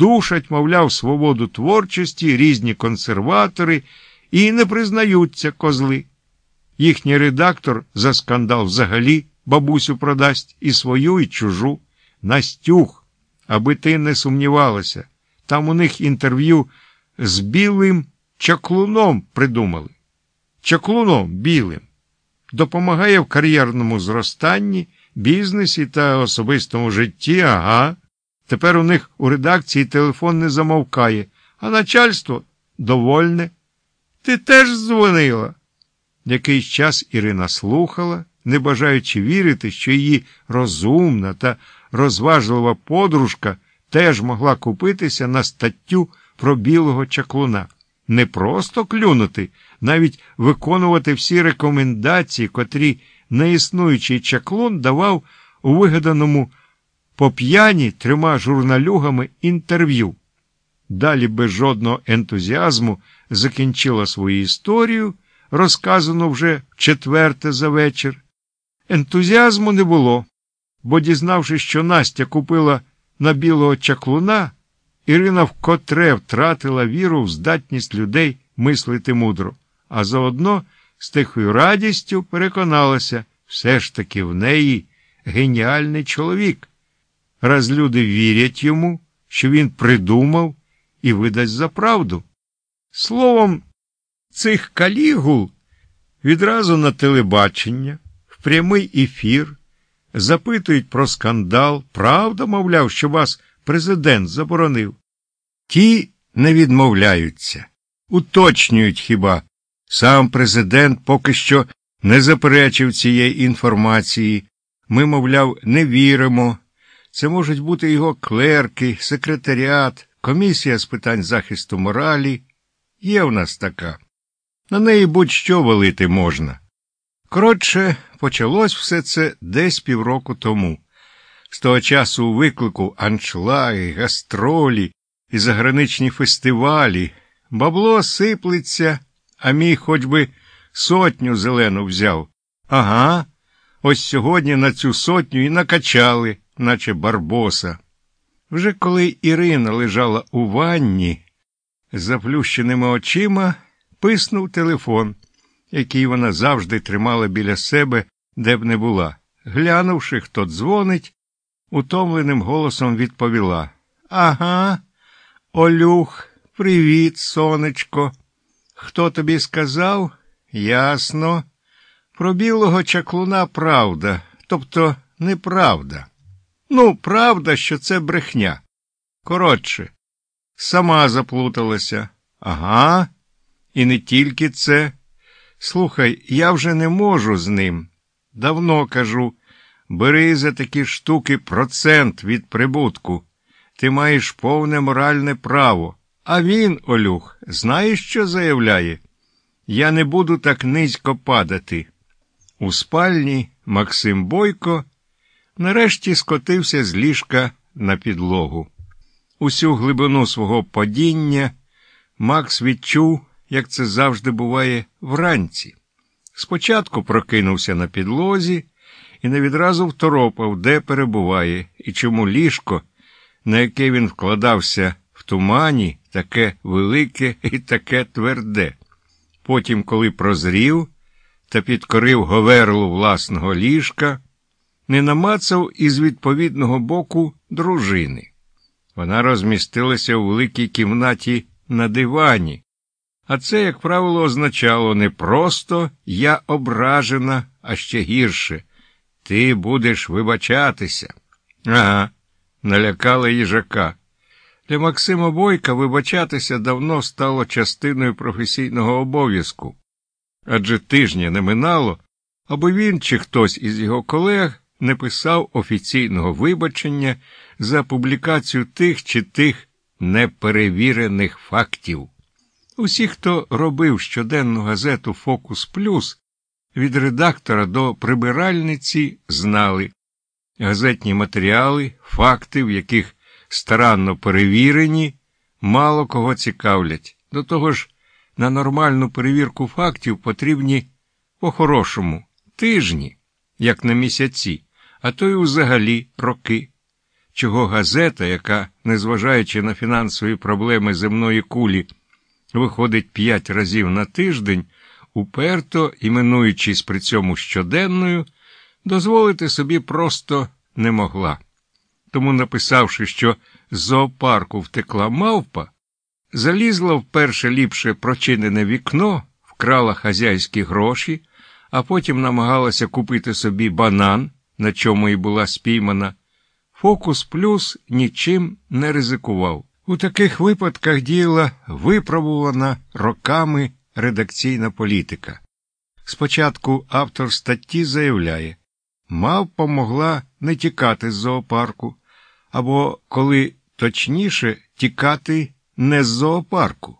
душать, мовляв, свободу творчості, різні консерватори і не признаються козли. Їхній редактор за скандал взагалі бабусю продасть і свою, і чужу. Настюх, аби ти не сумнівалася. Там у них інтерв'ю з білим чаклуном придумали. Чаклуном білим. Допомагає в кар'єрному зростанні, бізнесі та особистому житті, ага. Тепер у них у редакції телефон не замовкає, а начальство довольне. Ти теж дзвонила. Якийсь час Ірина слухала, не бажаючи вірити, що її розумна та розважлива подружка теж могла купитися на статтю про білого чаклуна. Не просто клюнути, навіть виконувати всі рекомендації, котрі неіснуючий чаклун давав у вигаданому по п'яні трьома журналюгами інтерв'ю. Далі без жодного ентузіазму закінчила свою історію, розказану вже четверте за вечір. Ентузіазму не було, бо, дізнавшись, що Настя купила на білого чаклуна, Ірина вкотре втратила віру в здатність людей мислити мудро, а заодно з тихою радістю переконалася, все ж таки в неї геніальний чоловік. Раз люди вірять йому, що він придумав і видасть за правду. Словом, цих калігул відразу на телебачення, в прямий ефір, запитують про скандал, правда, мовляв, що вас президент заборонив. Ті не відмовляються, уточнюють хіба. Сам президент поки що не заперечив цієї інформації. Ми, мовляв, не віримо. Це можуть бути його клерки, секретаріат, комісія з питань захисту моралі. Є в нас така. На неї будь-що валити можна. Коротше, почалось все це десь півроку тому. З того часу у виклику аншлаги, гастролі і заграничні фестивалі. Бабло сиплеться, а мій хоч би сотню зелену взяв. Ага, ось сьогодні на цю сотню і накачали, наче барбоса. Вже коли Ірина лежала у ванні, з заплющеними очима, писнув телефон, який вона завжди тримала біля себе, де б не була. Глянувши, хто дзвонить, утомленим голосом відповіла Ага, Олюх, привіт, сонечко. Хто тобі сказав? Ясно. Про білого чаклуна правда, тобто неправда. Ну, правда, що це брехня. Коротше, сама заплуталася. Ага, і не тільки це. Слухай, я вже не можу з ним. Давно кажу, бери за такі штуки процент від прибутку. Ти маєш повне моральне право. А він, Олюх, знаєш, що заявляє? Я не буду так низько падати. У спальні Максим Бойко нарешті скотився з ліжка на підлогу. Усю глибину свого падіння Макс відчув, як це завжди буває вранці. Спочатку прокинувся на підлозі і не відразу второпав, де перебуває і чому ліжко, на яке він вкладався в тумані, таке велике і таке тверде. Потім, коли прозрів та підкорив говерлу власного ліжка, не намацав із відповідного боку дружини. Вона розмістилася у великій кімнаті на дивані, а це, як правило, означало не просто я ображена, а ще гірше. Ти будеш вибачатися. Ага, налякала їжака. Для Максима Бойка вибачатися давно стало частиною професійного обов'язку. Адже тижня не минало, аби він чи хтось із його колег не писав офіційного вибачення за публікацію тих чи тих неперевірених фактів. Усі, хто робив щоденну газету Фокус Плюс, від редактора до прибиральниці, знали газетні матеріали, факти, в яких старанно перевірені, мало кого цікавлять. До того ж, на нормальну перевірку фактів потрібні по-хорошому тижні, як на місяці, а то й взагалі роки. чого газета, яка, незважаючи на фінансові проблеми земної кулі, виходить п'ять разів на тиждень, уперто, іменуючись при цьому щоденною, дозволити собі просто не могла. Тому, написавши, що з зоопарку втекла мавпа, залізла в перше ліпше прочинене вікно, вкрала хазяйські гроші, а потім намагалася купити собі банан, на чому і була спіймана. Фокус плюс нічим не ризикував. У таких випадках діяла випробувана роками редакційна політика. Спочатку автор статті заявляє, мавпа могла не тікати з зоопарку, або, коли точніше, тікати не з зоопарку.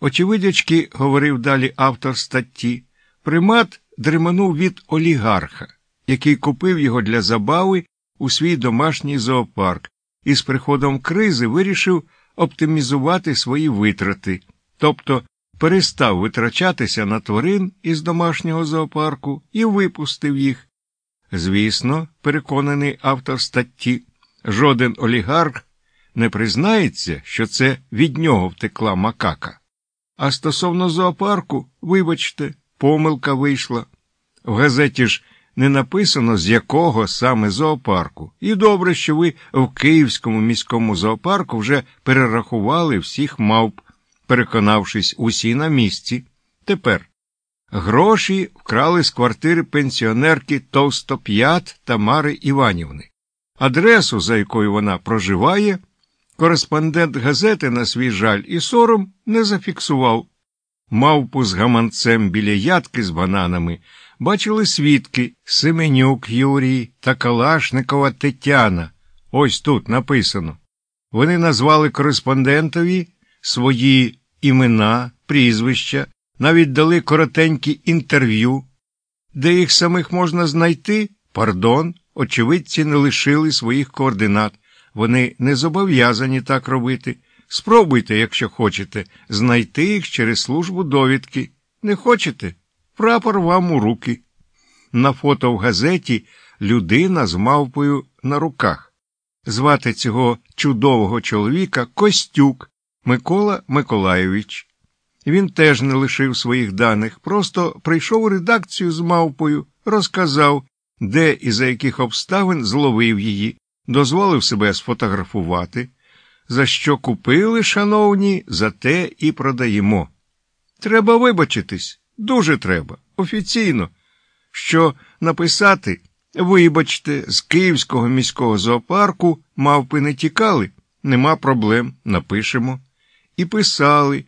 Очевидячки, говорив далі автор статті, примат дреманув від олігарха, який купив його для забави у свій домашній зоопарк і з приходом кризи вирішив оптимізувати свої витрати, тобто перестав витрачатися на тварин із домашнього зоопарку і випустив їх. Звісно, переконаний автор статті, жоден олігарх не признається, що це від нього втекла макака. А стосовно зоопарку, вибачте, помилка вийшла. В газеті ж не написано, з якого саме зоопарку. І добре, що ви в Київському міському зоопарку вже перерахували всіх мавп, переконавшись усі на місці. Тепер гроші вкрали з квартири пенсіонерки Товстоп'ят Тамари Іванівни. Адресу, за якою вона проживає, кореспондент газети на свій жаль і сором не зафіксував. Мавпу з гаманцем біля ядки з бананами бачили свідки Семенюк Юрій та Калашникова Тетяна. Ось тут написано. Вони назвали кореспондентові свої імена, прізвища, навіть дали коротенькі інтерв'ю, де їх самих можна знайти, пардон, очевидці не лишили своїх координат. Вони не зобов'язані так робити. Спробуйте, якщо хочете, знайти їх через службу довідки. Не хочете? Прапор вам у руки. На фото в газеті людина з мавпою на руках. Звати цього чудового чоловіка Костюк Микола Миколайович. Він теж не лишив своїх даних, просто прийшов у редакцію з мавпою, розказав, де і за яких обставин зловив її, дозволив себе сфотографувати. За що купили, шановні, за те і продаємо. Треба вибачитись, дуже треба, офіційно, що написати, вибачте, з Київського міського зоопарку мавпи не тікали, нема проблем, напишемо. І писали,